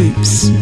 Troops.